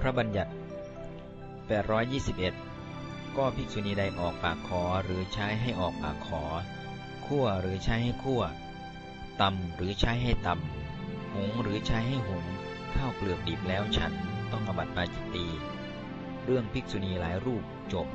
พระบัญญัติ 821 ก็ภิกษุณีใดออกปากขอหรือใช้ให้ออกปากขอ คั่วหรือใช้ให้คั่วตำหรือใช้ให้ตำหุงหรือใช้ให้หุงข้าวเปลือกดิบแล้วฉันต้องอบัติปาจิตตี เรื่องภิกษุณีหลายรูปจบ